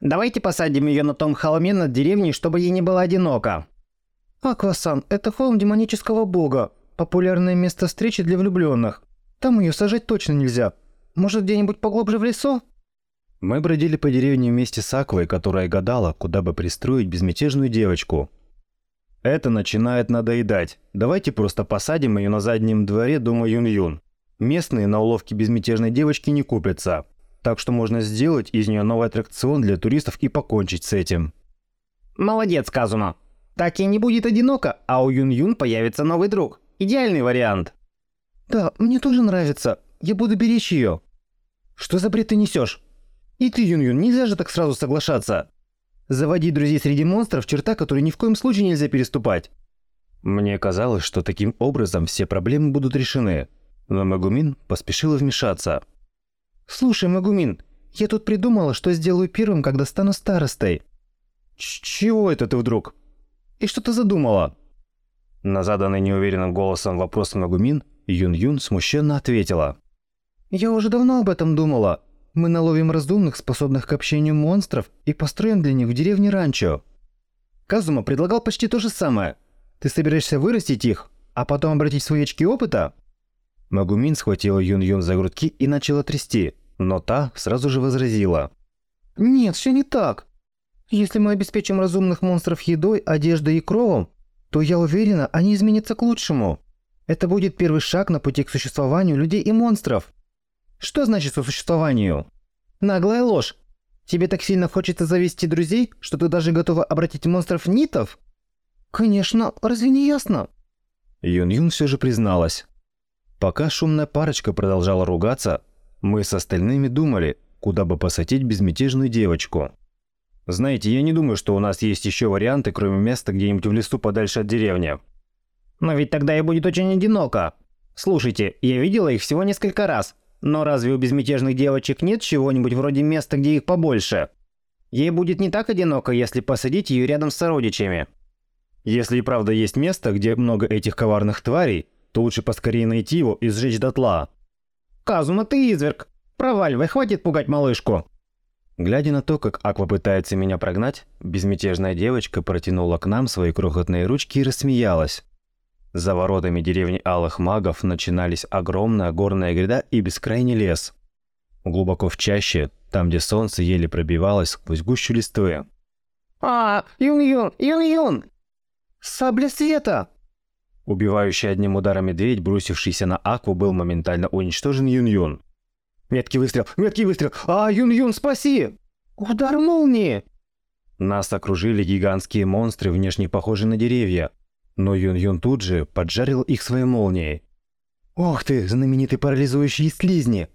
Давайте посадим ее на том холме над деревней, чтобы ей не было одиноко. Аквасан – это холм демонического бога, популярное место встречи для влюбленных. Там ее сажать точно нельзя. Может, где-нибудь поглубже в лесу? Мы бродили по деревне вместе с Аквой, которая гадала, куда бы пристроить безмятежную девочку. Это начинает надоедать. Давайте просто посадим ее на заднем дворе дома Юн-Юн. Местные на уловке безмятежной девочки не купятся. Так что можно сделать из нее новый аттракцион для туристов и покончить с этим. Молодец, Казума. Так и не будет одиноко, а у Юн-Юн появится новый друг. Идеальный вариант. Да, мне тоже нравится. Я буду беречь ее. Что за бред ты несешь? И ты, Юн-Юн, нельзя же так сразу соглашаться. Заводить друзей среди монстров – черта, которую ни в коем случае нельзя переступать. Мне казалось, что таким образом все проблемы будут решены, но Магумин поспешила вмешаться. «Слушай, Магумин, я тут придумала, что сделаю первым, когда стану старостой». Ч «Чего это ты вдруг? И что ты задумала?» На заданный неуверенным голосом вопрос Магумин Юн-Юн смущенно ответила. «Я уже давно об этом думала. Мы наловим разумных, способных к общению монстров, и построим для них в деревне ранчо. Казума предлагал почти то же самое. Ты собираешься вырастить их, а потом обратить свои очки опыта? Магумин схватила Юн-Юн за грудки и начала трясти, но та сразу же возразила. «Нет, все не так. Если мы обеспечим разумных монстров едой, одеждой и кровом, то я уверена, они изменятся к лучшему. Это будет первый шаг на пути к существованию людей и монстров. Что значит сосуществованию? Наглая ложь. Тебе так сильно хочется завести друзей, что ты даже готова обратить монстров нитов? Конечно, разве не ясно? Юн-Юн все же призналась. Пока шумная парочка продолжала ругаться, мы с остальными думали, куда бы посадить безмятежную девочку. Знаете, я не думаю, что у нас есть еще варианты, кроме места где-нибудь в лесу подальше от деревни. Но ведь тогда и будет очень одиноко. Слушайте, я видела их всего несколько раз, но разве у безмятежных девочек нет чего-нибудь вроде места, где их побольше? Ей будет не так одиноко, если посадить ее рядом с сородичами. Если и правда есть место, где много этих коварных тварей, то лучше поскорее найти его и сжечь дотла. Казума, ты изверг. Проваливай, хватит пугать малышку. Глядя на то, как Аква пытается меня прогнать, безмятежная девочка протянула к нам свои крохотные ручки и рассмеялась. За воротами деревни Алых Магов начинались огромная горная гряда и бескрайний лес. Глубоко в чаще, там, где солнце еле пробивалось сквозь гущу листвы. «А, Юн-Юн, Юн-Юн! Сабля света!» Убивающий одним ударом медведь, бросившийся на Акву, был моментально уничтожен Юн-Юн. «Меткий выстрел! Меткий выстрел! А, Юн-Юн, спаси! Удар молнии!» Нас окружили гигантские монстры, внешне похожие на деревья, но Юн-Юн тут же поджарил их своей молнией. «Ох ты, знаменитые парализующие слизни!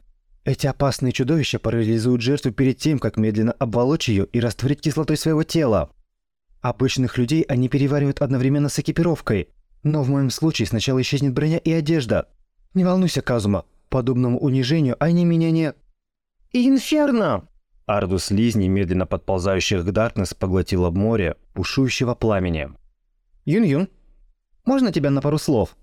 Эти опасные чудовища парализуют жертву перед тем, как медленно обволочь ее и растворить кислотой своего тела. Обычных людей они переваривают одновременно с экипировкой, но в моем случае сначала исчезнет броня и одежда. Не волнуйся, Казума, подобному унижению они меня не...» «Инферно!» Арду слизней, медленно подползающих к Даркнесс, поглотила море бушующего пламени. «Юн-Юн, можно тебя на пару слов?»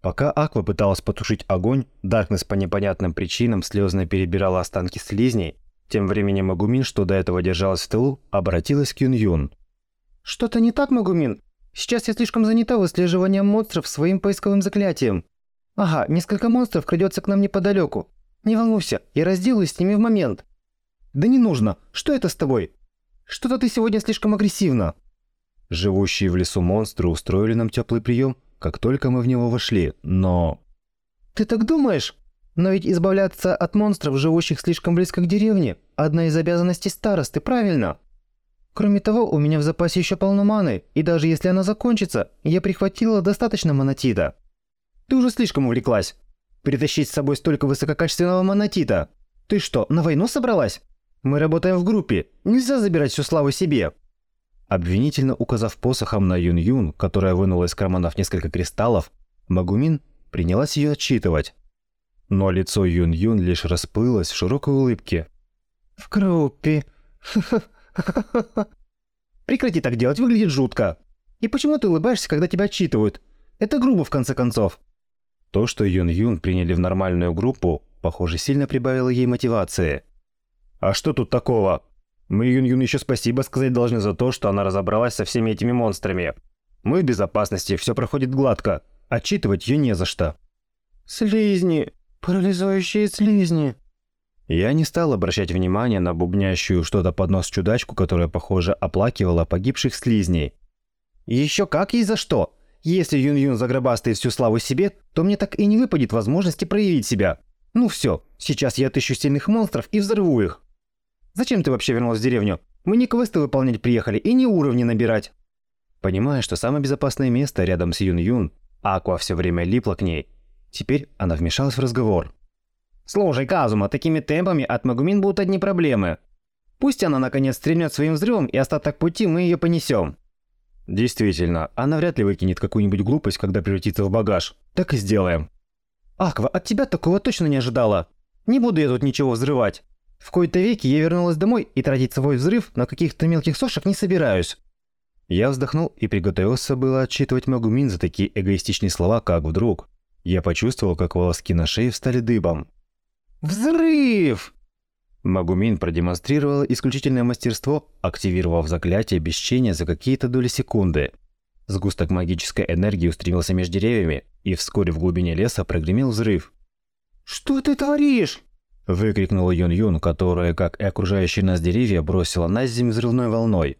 Пока Аква пыталась потушить огонь, Даркнесс по непонятным причинам слезно перебирала останки слизней. Тем временем Магумин, что до этого держалась в тылу, обратилась к Юн-Юн. «Что-то не так, Магумин? Сейчас я слишком занята выслеживанием монстров своим поисковым заклятием. Ага, несколько монстров крадется к нам неподалеку. Не волнуйся, я разделаюсь с ними в момент». «Да не нужно. Что это с тобой? Что-то ты сегодня слишком агрессивно». Живущие в лесу монстры устроили нам теплый прием, как только мы в него вошли, но... Ты так думаешь? Но ведь избавляться от монстров, живущих слишком близко к деревне, одна из обязанностей старосты, правильно? Кроме того, у меня в запасе еще полно маны, и даже если она закончится, я прихватила достаточно монотита. Ты уже слишком увлеклась. Притащить с собой столько высококачественного монотита. Ты что, на войну собралась? Мы работаем в группе, нельзя забирать всю славу себе. Обвинительно указав посохом на Юн-Юн, которая вынула из карманов несколько кристаллов, Магумин принялась ее отчитывать. Но лицо Юн-Юн лишь расплылось в широкой улыбке. «В группе. Прекрати так делать, выглядит жутко. И почему ты улыбаешься, когда тебя отчитывают? Это грубо, в конце концов». То, что Юн-Юн приняли в нормальную группу, похоже, сильно прибавило ей мотивации. «А что тут такого?» Мы Юн-Юн еще спасибо сказать должны за то, что она разобралась со всеми этими монстрами. Мы в безопасности, все проходит гладко. Отчитывать ее не за что. Слизни! Парализующие слизни! Я не стал обращать внимания на бубнящую что-то под нос чудачку, которая, похоже, оплакивала погибших слизней. Еще как и за что? Если Юн-Юн загробастает всю славу себе, то мне так и не выпадет возможности проявить себя. Ну все, сейчас я отыщу сильных монстров и взорву их. Зачем ты вообще вернулась в деревню? Мы не квесты выполнять приехали и не уровни набирать. Понимая, что самое безопасное место рядом с Юн-Юн, Аква все время липла к ней. Теперь она вмешалась в разговор. «Слушай, Казума, такими темпами от Магумин будут одни проблемы. Пусть она наконец стрельнет своим взрывом, и остаток пути мы ее понесем. Действительно, она вряд ли выкинет какую-нибудь глупость, когда превратится в багаж. Так и сделаем. Аква, от тебя такого точно не ожидала. Не буду я тут ничего взрывать. В кои-то веки я вернулась домой и тратить свой взрыв на каких-то мелких сошек не собираюсь. Я вздохнул и приготовился было отчитывать Магумин за такие эгоистичные слова, как вдруг. Я почувствовал, как волоски на шее встали дыбом. «Взрыв!» Магумин продемонстрировала исключительное мастерство, активировав заклятие бесчения за какие-то доли секунды. Сгусток магической энергии устремился между деревьями, и вскоре в глубине леса прогремел взрыв. «Что ты творишь?» Выкрикнула Юн-Юн, которая, как и окружающие нас деревья, бросила на землю взрывной волной.